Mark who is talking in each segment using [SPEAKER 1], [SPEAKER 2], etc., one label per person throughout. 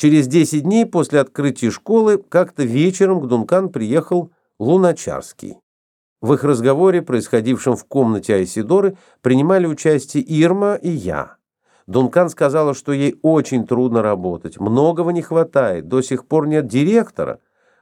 [SPEAKER 1] Через 10 дней после открытия школы как-то вечером к Дункан приехал Луначарский. В их разговоре, происходившем в комнате Айсидоры, принимали участие Ирма и я. Дункан сказала, что ей очень трудно работать, многого не хватает, до сих пор нет директора.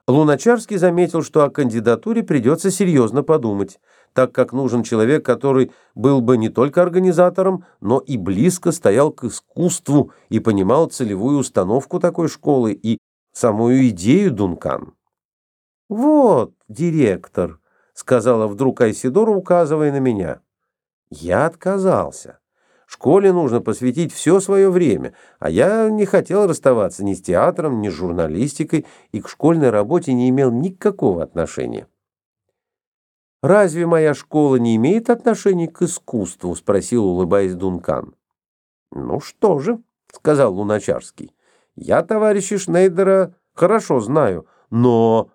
[SPEAKER 1] Луначарский заметил, что о кандидатуре придется серьезно подумать, так как нужен человек, который был бы не только организатором, но и близко стоял к искусству и понимал целевую установку такой школы и самую идею Дункан. «Вот, директор», — сказала вдруг Айсидора, указывая на меня. Я отказался. Школе нужно посвятить все свое время, а я не хотел расставаться ни с театром, ни с журналистикой и к школьной работе не имел никакого отношения. «Разве моя школа не имеет отношения к искусству?» — спросил, улыбаясь Дункан. «Ну что же», — сказал Луначарский, — «я товарища Шнейдера хорошо знаю, но...»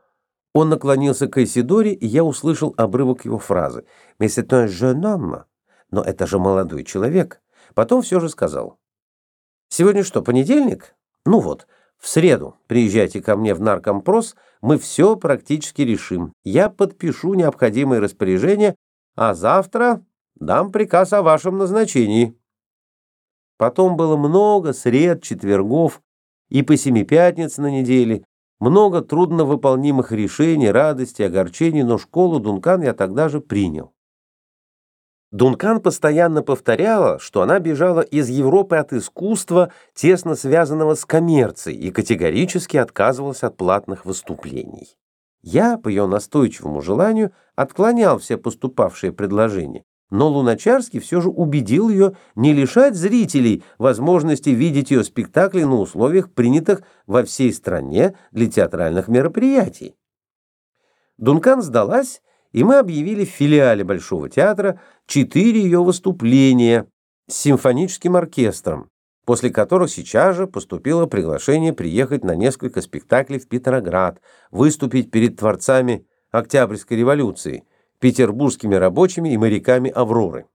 [SPEAKER 1] Он наклонился к Исидоре, и я услышал обрывок его фразы. «Mais c'est un jeune homme». Но это же молодой человек. Потом все же сказал. «Сегодня что, понедельник? Ну вот, в среду приезжайте ко мне в наркомпрос, мы все практически решим. Я подпишу необходимые распоряжения, а завтра дам приказ о вашем назначении». Потом было много сред, четвергов и по семи пятниц на неделе, много трудновыполнимых решений, радости, огорчений, но школу Дункан я тогда же принял. Дункан постоянно повторяла, что она бежала из Европы от искусства, тесно связанного с коммерцией, и категорически отказывалась от платных выступлений. Я, по ее настойчивому желанию, отклонял все поступавшие предложения, но Луначарский все же убедил ее не лишать зрителей возможности видеть ее спектакли на условиях, принятых во всей стране для театральных мероприятий. Дункан сдалась и мы объявили в филиале Большого театра четыре ее выступления с симфоническим оркестром, после которых сейчас же поступило приглашение приехать на несколько спектаклей в Петроград, выступить перед творцами Октябрьской революции, петербургскими рабочими и моряками «Авроры».